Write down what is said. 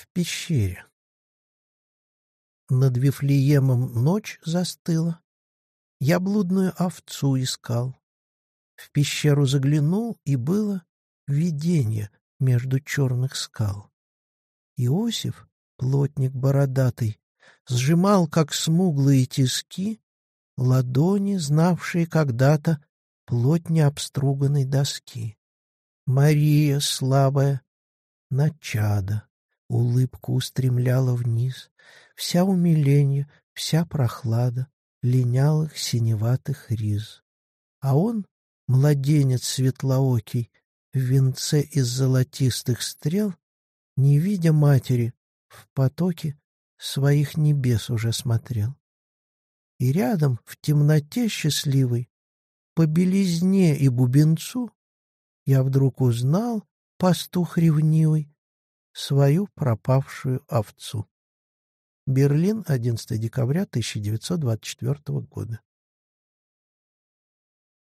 в пещере. Над Вифлеемом ночь застыла. Я блудную овцу искал. В пещеру заглянул, и было видение между черных скал. Иосиф, плотник бородатый, сжимал, как смуглые тиски, ладони, знавшие когда-то плоть необструганной доски. Мария, слабая, начада, улыбку устремляла вниз, вся умиление, вся прохлада линялых синеватых риз. А он, младенец светлоокий, в венце из золотистых стрел, не видя матери, в потоке своих небес уже смотрел. И рядом, в темноте счастливой, по белизне и бубенцу, я вдруг узнал, пастух ревнивый, свою пропавшую овцу. Берлин, 11 декабря 1924 года.